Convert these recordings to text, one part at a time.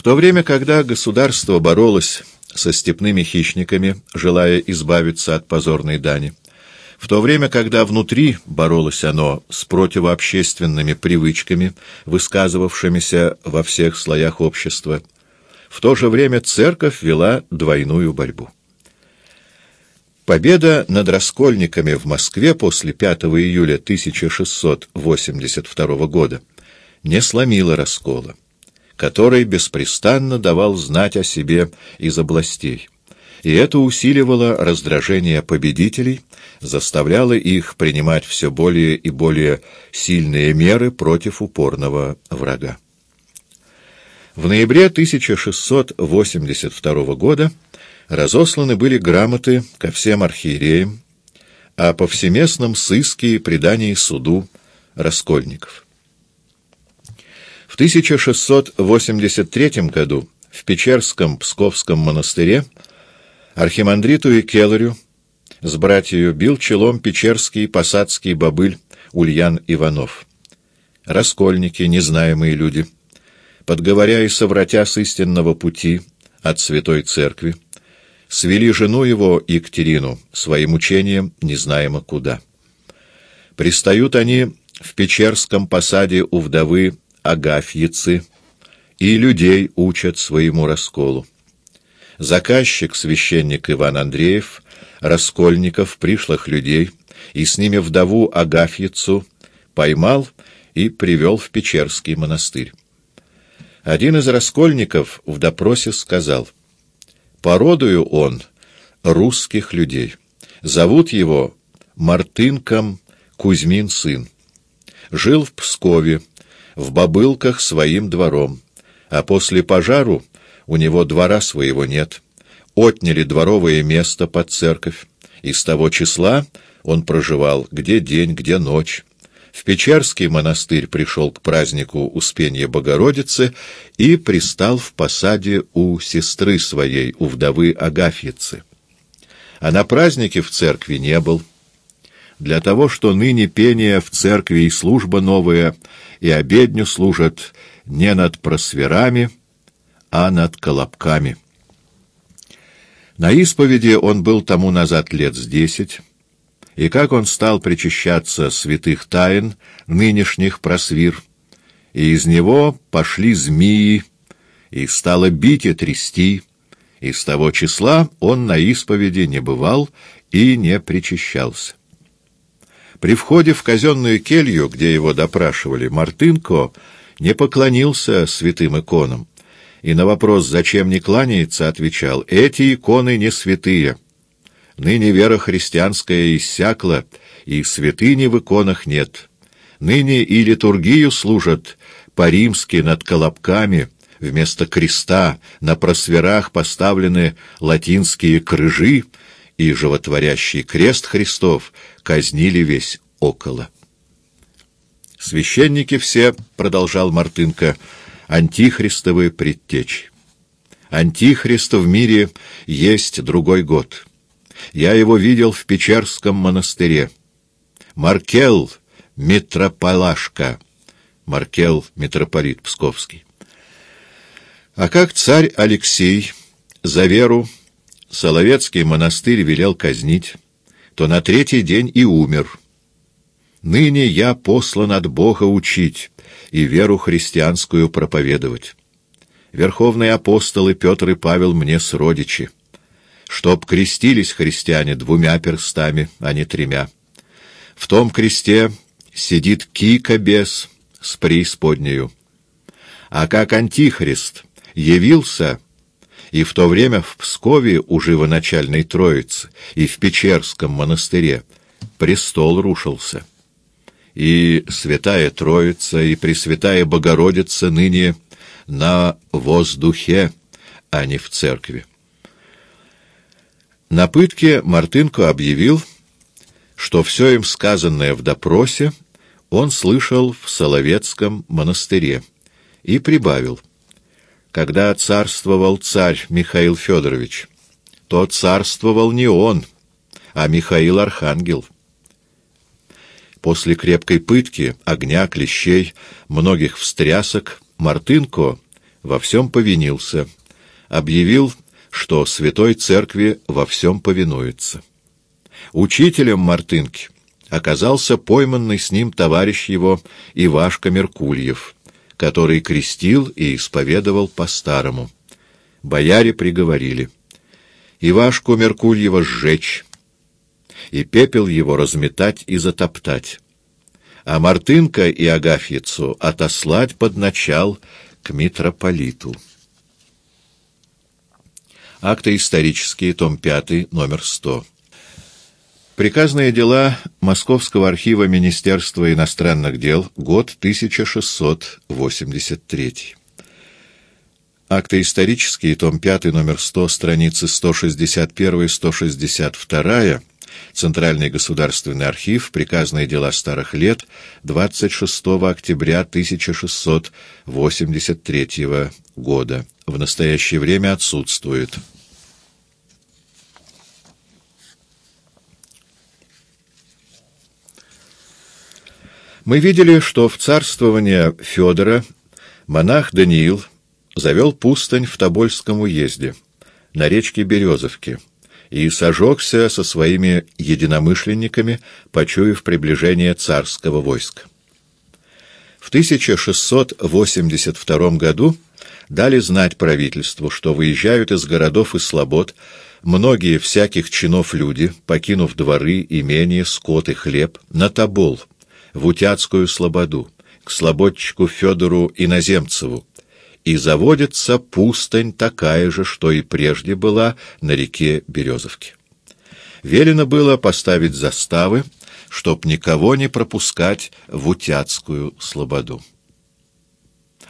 В то время, когда государство боролось со степными хищниками, желая избавиться от позорной дани, в то время, когда внутри боролось оно с противообщественными привычками, высказывавшимися во всех слоях общества, в то же время церковь вела двойную борьбу. Победа над раскольниками в Москве после 5 июля 1682 года не сломила раскола, который беспрестанно давал знать о себе из областей и это усиливало раздражение победителей, заставляло их принимать все более и более сильные меры против упорного врага. В ноябре 1682 года разосланы были грамоты ко всем архиереям о повсеместном сыске и предании суду раскольников. В 1683 году в Печерском Псковском монастыре Архимандриту и Келарю с братьею бил челом печерский посадский бобыль Ульян Иванов. Раскольники, незнаемые люди, подговоря и совратя с истинного пути от Святой Церкви, свели жену его, Екатерину, своим учением незнаемо куда. Пристают они в Печерском посаде у вдовы Агафьицы, и людей учат своему расколу. Заказчик, священник Иван Андреев, раскольников, пришлых людей, и с ними вдову Агафьицу поймал и привел в Печерский монастырь. Один из раскольников в допросе сказал, «Породую он русских людей. Зовут его Мартынком Кузьмин сын. Жил в Пскове, в Бобылках своим двором, а после пожару у него двора своего нет. Отняли дворовое место под церковь, и с того числа он проживал где день, где ночь. В Печерский монастырь пришел к празднику Успения Богородицы и пристал в посаде у сестры своей, у вдовы Агафьицы. А на празднике в церкви не был. Для того, что ныне пение в церкви и служба новая, и обедню служат не над просверами, а над колобками. На исповеди он был тому назад лет с десять, и как он стал причащаться святых тайн, нынешних просвир, и из него пошли змеи, и стало бить и трясти, и с того числа он на исповеди не бывал и не причащался. При входе в казенную келью, где его допрашивали, Мартынко не поклонился святым иконам, и на вопрос, зачем не кланяется, отвечал, «Эти иконы не святые. Ныне вера христианская иссякла, и святыни в иконах нет. Ныне и литургию служат по-римски над колобками, вместо креста на просверах поставлены латинские крыжи, и животворящий крест Христов казнили весь около». «Священники все, — продолжал Мартынко, — антихристовы предтечи. Антихриста в мире есть другой год. Я его видел в Печерском монастыре. Маркел Митрополашка. Маркел митрополит Псковский. А как царь Алексей за веру Соловецкий монастырь велел казнить, то на третий день и умер. Ныне я послан от Бога учить, и веру христианскую проповедовать. Верховные апостолы Петр и Павел мне сродичи. Чтоб крестились христиане двумя перстами, а не тремя. В том кресте сидит кика бес с преисподнею. А как антихрист явился, и в то время в Пскове у живоначальной Троицы, и в Печерском монастыре, престол рушился и Святая Троица, и Пресвятая Богородица ныне на воздухе, а не в церкви. На пытке Мартынко объявил, что все им сказанное в допросе он слышал в Соловецком монастыре, и прибавил, когда царствовал царь Михаил Федорович, то царствовал не он, а Михаил Архангел. После крепкой пытки, огня, клещей, многих встрясок, Мартынко во всем повинился, объявил, что Святой Церкви во всем повинуется. Учителем Мартынки оказался пойманный с ним товарищ его Ивашка Меркульев, который крестил и исповедовал по-старому. Бояре приговорили. Ивашку Меркульева сжечь, и пепел его разметать и затоптать, а Мартынка и Агафьицу отослать под начал к митрополиту. Акты исторические, том 5, номер 100. Приказные дела Московского архива Министерства иностранных дел, год 1683. Акты исторические, том 5, номер 100, страницы 161-162, Центральный государственный архив, приказные дела старых лет, 26 октября 1683 года. В настоящее время отсутствует. Мы видели, что в царствование Федора монах Даниил завел пустынь в Тобольском уезде, на речке Березовке, и сожегся со своими единомышленниками, почуяв приближение царского войска. В 1682 году дали знать правительству, что выезжают из городов и слобод многие всяких чинов люди, покинув дворы, имения, скот и хлеб, на Тобол, в Утяцкую слободу, к слободчику Федору Иноземцеву, и заводится пустынь такая же, что и прежде была на реке Березовке. Велено было поставить заставы, чтоб никого не пропускать в Утяцкую слободу.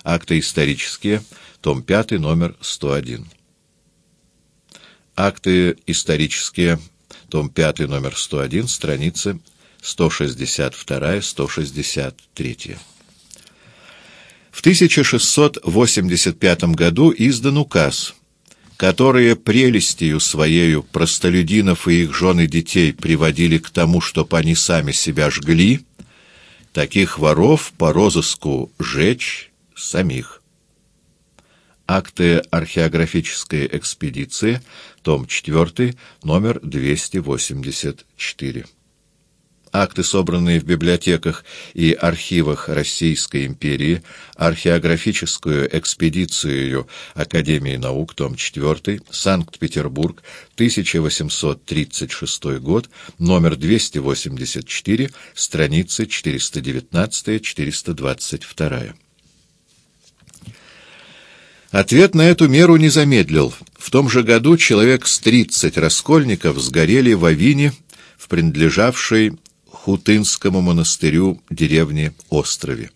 Акты исторические, том 5, номер 101. Акты исторические, том 5, номер 101, страницы 162-163. В 1685 году издан указ, который прелестью своею простолюдинов и их жены детей приводили к тому, чтоб они сами себя жгли, таких воров по розыску жечь самих. Акты археографической экспедиции, том 4, номер 284 акты, собранные в библиотеках и архивах Российской империи, археографическую экспедицию Академии наук, том 4, Санкт-Петербург, 1836 год, номер 284, страницы 419-422. Ответ на эту меру не замедлил. В том же году человек с 30 раскольников сгорели в Авине, в принадлежавшей Хутынскому монастырю деревни Острове.